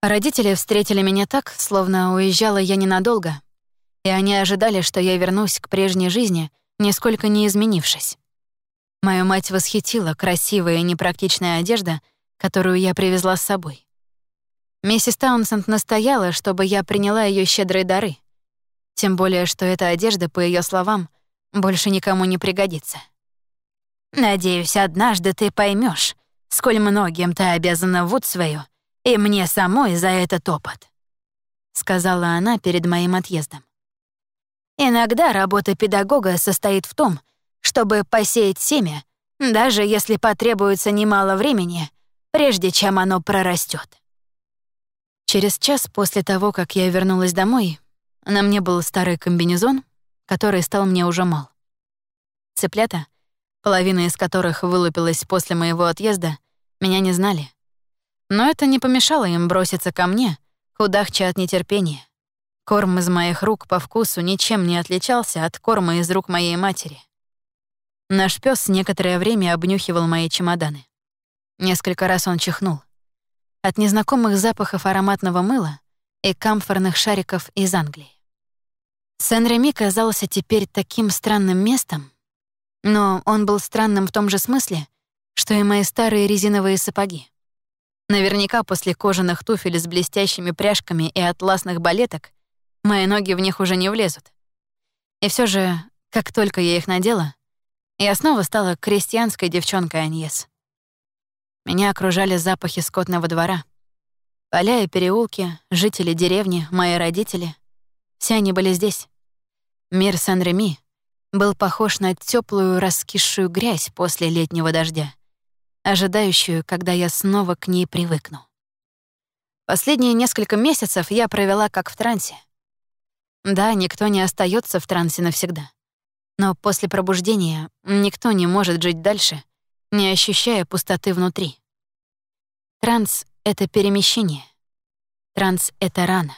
Родители встретили меня так, словно уезжала я ненадолго, и они ожидали, что я вернусь к прежней жизни, нисколько не изменившись. Мою мать восхитила красивая и непрактичная одежда, которую я привезла с собой. Миссис Таунсенд настояла, чтобы я приняла ее щедрые дары. Тем более, что эта одежда, по ее словам, больше никому не пригодится. «Надеюсь, однажды ты поймешь, сколь многим ты обязана Вудсвею и мне самой за этот опыт», — сказала она перед моим отъездом. «Иногда работа педагога состоит в том, чтобы посеять семя, даже если потребуется немало времени, прежде чем оно прорастет. Через час после того, как я вернулась домой, на мне был старый комбинезон, который стал мне уже мал. Цыплята, половина из которых вылупилась после моего отъезда, меня не знали. Но это не помешало им броситься ко мне, кудахча от нетерпения. Корм из моих рук по вкусу ничем не отличался от корма из рук моей матери. Наш пес некоторое время обнюхивал мои чемоданы. Несколько раз он чихнул. От незнакомых запахов ароматного мыла и камфорных шариков из Англии. Сен-Реми казался теперь таким странным местом, но он был странным в том же смысле, что и мои старые резиновые сапоги. Наверняка после кожаных туфель с блестящими пряжками и атласных балеток мои ноги в них уже не влезут. И все же, как только я их надела, я снова стала крестьянской девчонкой Аньес. Меня окружали запахи скотного двора. Поля и переулки, жители деревни, мои родители — все они были здесь. Мир Сан-Реми был похож на теплую раскисшую грязь после летнего дождя, ожидающую, когда я снова к ней привыкну. Последние несколько месяцев я провела как в трансе. Да, никто не остается в трансе навсегда. Но после пробуждения никто не может жить дальше, не ощущая пустоты внутри. Транс — это перемещение. Транс — это рана.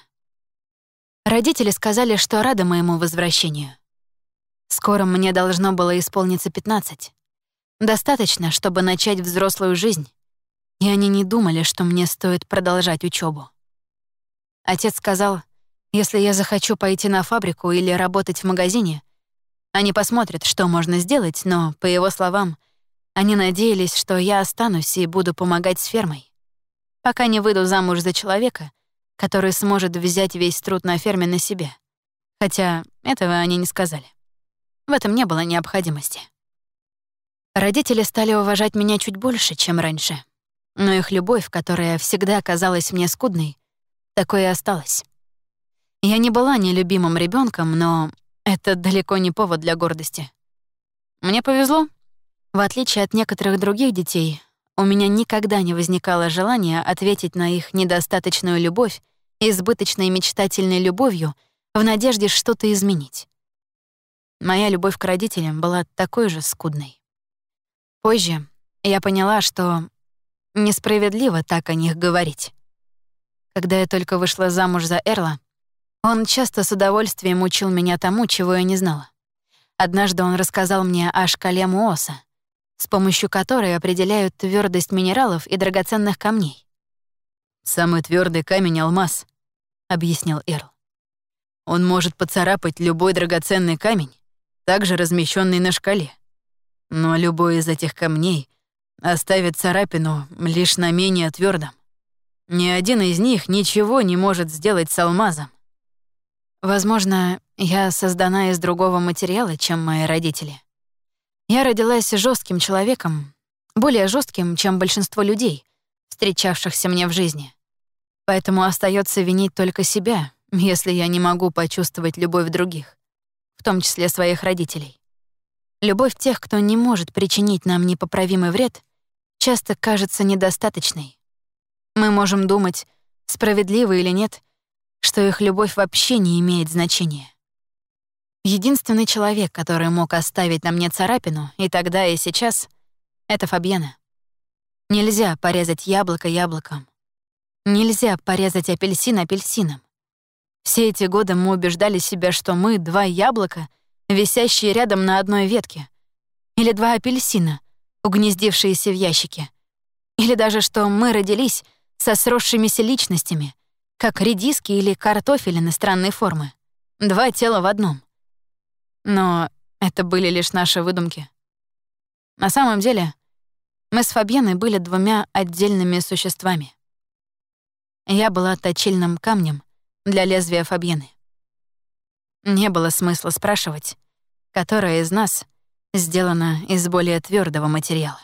Родители сказали, что рады моему возвращению. Скоро мне должно было исполниться 15. Достаточно, чтобы начать взрослую жизнь. И они не думали, что мне стоит продолжать учебу. Отец сказал, если я захочу пойти на фабрику или работать в магазине, они посмотрят, что можно сделать, но, по его словам, они надеялись, что я останусь и буду помогать с фермой, пока не выйду замуж за человека, который сможет взять весь труд на ферме на себя. Хотя этого они не сказали. В этом не было необходимости. Родители стали уважать меня чуть больше, чем раньше. Но их любовь, которая всегда казалась мне скудной, такой и осталась. Я не была нелюбимым ребенком, но это далеко не повод для гордости. Мне повезло. В отличие от некоторых других детей, у меня никогда не возникало желания ответить на их недостаточную любовь избыточной мечтательной любовью в надежде что-то изменить. Моя любовь к родителям была такой же скудной. Позже я поняла, что несправедливо так о них говорить. Когда я только вышла замуж за Эрла, он часто с удовольствием учил меня тому, чего я не знала. Однажды он рассказал мне о шкале Муоса, с помощью которой определяют твердость минералов и драгоценных камней. «Самый твердый камень — алмаз», — объяснил Эрл. «Он может поцарапать любой драгоценный камень, также размещенный на шкале. Но любой из этих камней оставит царапину лишь на менее твердом. Ни один из них ничего не может сделать с алмазом. Возможно, я создана из другого материала, чем мои родители. Я родилась жестким человеком, более жестким, чем большинство людей, встречавшихся мне в жизни. Поэтому остается винить только себя, если я не могу почувствовать любовь других, в том числе своих родителей. Любовь тех, кто не может причинить нам непоправимый вред, часто кажется недостаточной. Мы можем думать, справедливо или нет — что их любовь вообще не имеет значения. Единственный человек, который мог оставить на мне царапину и тогда, и сейчас, — это Фабьена. Нельзя порезать яблоко яблоком. Нельзя порезать апельсин апельсином. Все эти годы мы убеждали себя, что мы — два яблока, висящие рядом на одной ветке. Или два апельсина, угнездившиеся в ящике. Или даже что мы родились со сросшимися личностями, как редиски или картофель иностранной формы. Два тела в одном. Но это были лишь наши выдумки. На самом деле, мы с Фабьеной были двумя отдельными существами. Я была точильным камнем для лезвия Фабьены. Не было смысла спрашивать, которая из нас сделана из более твердого материала.